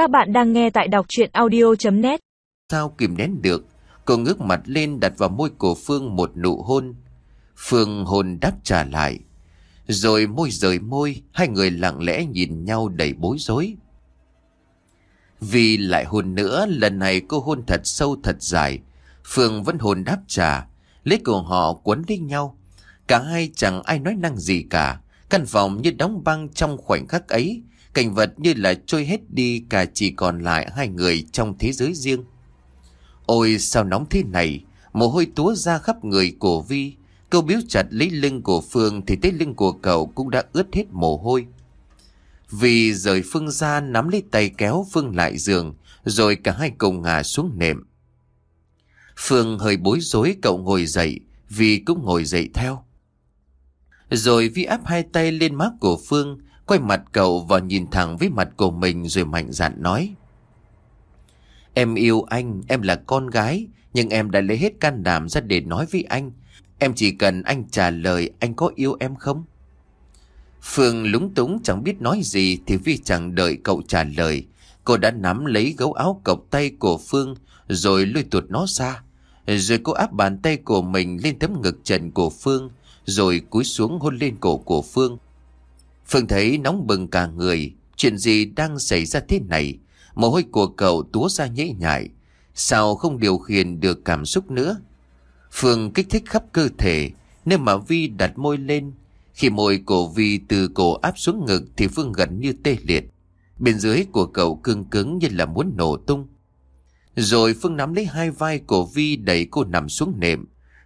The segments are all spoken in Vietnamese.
Các bạn đang nghe tại đọc chuyện audio.net Sao kìm nén được? Cô ngước mặt lên đặt vào môi của Phương một nụ hôn. Phương hôn đáp trả lại. Rồi môi rời môi, Hai người lặng lẽ nhìn nhau đầy bối rối. Vì lại hôn nữa, Lần này cô hôn thật sâu thật dài. Phương vẫn hôn đáp trả. Lấy cổ họ quấn lấy nhau. Cả hai chẳng ai nói năng gì cả. Căn phòng như đóng băng trong khoảnh khắc ấy. Cảnh vật như là trôi hết đi Cả chỉ còn lại hai người trong thế giới riêng. Ôi, sao nóng thế này? Mồ hôi túa ra khắp người của Vi. Câu biếu chặt lấy lưng của Phương Thì tới lưng của cậu cũng đã ướt hết mồ hôi. Vì rời Phương ra nắm lấy tay kéo Phương lại giường, Rồi cả hai cùng ngả xuống nệm. Phương hơi bối rối, cậu ngồi dậy. Vì cũng ngồi dậy theo. Rồi Vi áp hai tay lên má của Phương Quay mặt cậu và nhìn thẳng với mặt của mình Rồi mạnh dạn nói. Em yêu anh, em là con gái Nhưng em đã lấy hết can đảm ra để nói với anh. Em chỉ cần anh trả lời anh có yêu em không? Phương lúng túng chẳng biết nói gì Thì Vi chẳng đợi cậu trả lời. Cô đã nắm lấy gấu áo cộc tay của Phương Rồi lôi tuột nó ra. Rồi cô áp bàn tay của mình lên tấm ngực trần của Phương Rồi cúi xuống hôn lên cổ của Phương. Phương thấy nóng bừng cả người. Chuyện gì đang xảy ra thế này? Mồ hôi của cậu túa ra nhễ nhại. Sao không điều khiển được cảm xúc nữa? Phương kích thích khắp cơ thể. Nên mà Vi đặt môi lên, Khi môi của Vi từ cổ áp xuống ngực Thì Phương gần như tê liệt. Bên dưới của cậu cương cứng như là muốn nổ tung. Rồi Phương nắm lấy hai vai của Vi đẩy cô nằm xuống nệm.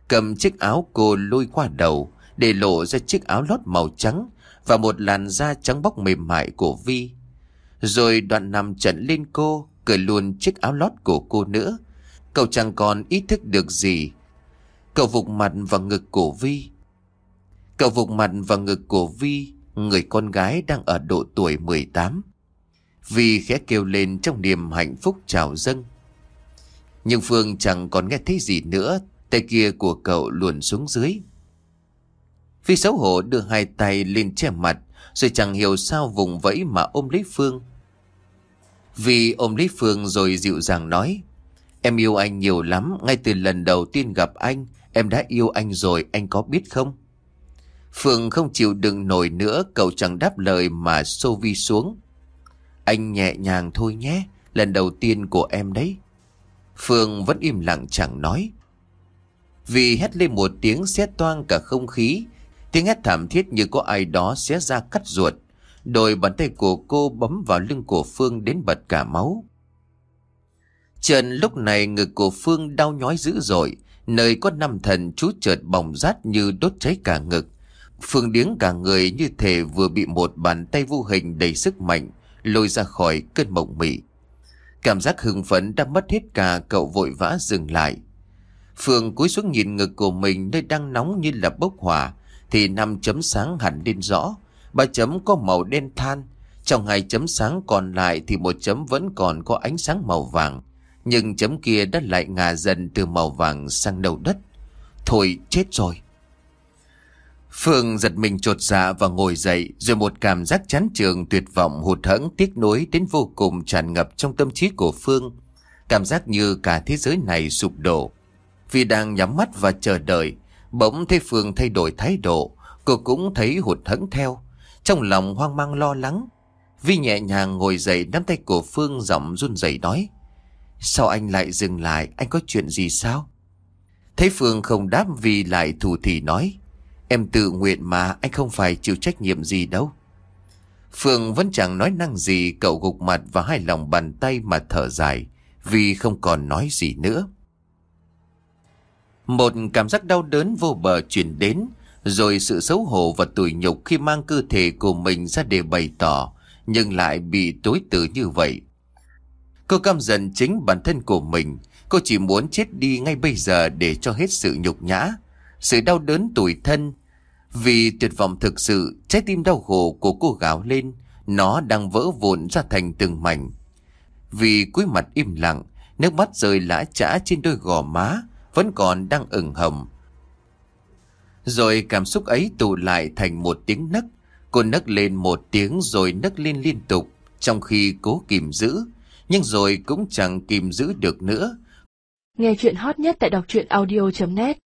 Cầm chiếc áo cô lôi qua đầu. Để lộ ra chiếc áo lót màu trắng Và một làn da trắng bóc mềm mại của Vi. Rồi đoạn nằm trận lên cô, Cởi luôn chiếc áo lót của cô nữa. Cậu chẳng còn ý thức được gì. Cậu vụt mặt vào ngực của Vi. Cậu vụt mặt vào ngực của Vi, Người con gái đang ở độ tuổi 18 Vi khẽ kêu lên trong niềm hạnh phúc trào dâng. Nhưng Phương chẳng còn nghe thấy gì nữa, Tay kia của cậu luồn xuống dưới phi xấu hổ đưa hai tay lên che mặt, Rồi chẳng hiểu sao vùng vẫy mà ôm lấy Phương. Vì ôm lấy Phương rồi dịu dàng nói, Em yêu anh nhiều lắm, Ngay từ lần đầu tiên gặp anh, Em đã yêu anh rồi, anh có biết không? Phương không chịu đựng nổi nữa, Cậu chẳng đáp lời mà xô Vi xuống. Anh nhẹ nhàng thôi nhé, Lần đầu tiên của em đấy. Phương vẫn im lặng chẳng nói. Vì hét lên một tiếng xét toang cả không khí Tiếng hét thảm thiết như có ai đó xé ra cắt ruột. Đôi bàn tay của cô bấm vào lưng của Phương đến bật cả máu. Trần, lúc này ngực của Phương đau nhói dữ dội, Nơi có năm thần chú chợt bỏng rát như đốt cháy cả ngực. Phương điếng cả người như thể vừa bị một bàn tay vô hình đầy sức mạnh, Lôi ra khỏi cơn mộng mị. Cảm giác hưng phấn đã mất hết cả, cậu vội vã dừng lại. Phương cúi xuống nhìn ngực của mình, nơi đang nóng như là bốc hỏa. Thì năm chấm sáng hẳn lên rõ. Ba chấm có màu đen than. Trong hai chấm sáng còn lại thì một chấm vẫn còn có ánh sáng màu vàng. Nhưng chấm kia đã lại ngả dần từ màu vàng sang đầu đất. Thôi, chết rồi. Phương giật mình trột dạ và ngồi dậy, Rồi một cảm giác chán trường tuyệt vọng, hụt hẫng, tiếc nuối đến vô cùng tràn ngập trong tâm trí của Phương. Cảm giác như cả thế giới này sụp đổ. Vì đang nhắm mắt và chờ đợi Bỗng thấy Phương thay đổi thái độ, Cô cũng thấy hụt hẫng theo. Trong lòng hoang mang lo lắng, Vi nhẹ nhàng ngồi dậy nắm tay của Phương giọng run rẩy nói, Sao anh lại dừng lại? Anh có chuyện gì sao? Thấy Phương không đáp vì lại thủ thì nói, Em tự nguyện mà, anh không phải chịu trách nhiệm gì đâu. Phương vẫn chẳng nói năng gì, Cậu gục mặt và hai lòng bàn tay mà thở dài. Vì không còn nói gì nữa. Một cảm giác đau đớn vô bờ chuyển đến, Rồi sự xấu hổ và tủi nhục khi mang cơ thể của mình ra để bày tỏ, Nhưng lại bị tối tử như vậy. Cô căm giận chính bản thân của mình. Cô chỉ muốn chết đi ngay bây giờ để cho hết sự nhục nhã, Sự đau đớn tủi thân. Vì tuyệt vọng thực sự, Trái tim đau khổ của cô gào lên. Nó đang vỡ vụn ra thành từng mảnh. Vì cúi mặt im lặng, Nước mắt rơi lã chã trên đôi gò má. Vẫn còn đang ửng hồng. Rồi cảm xúc ấy tụ lại thành một tiếng nấc. Cô nấc lên một tiếng rồi nấc lên liên tục, Trong khi cố kìm giữ. Nhưng rồi cũng chẳng kìm giữ được nữa. Nghe chuyện hot nhất tại đọc truyện audio.net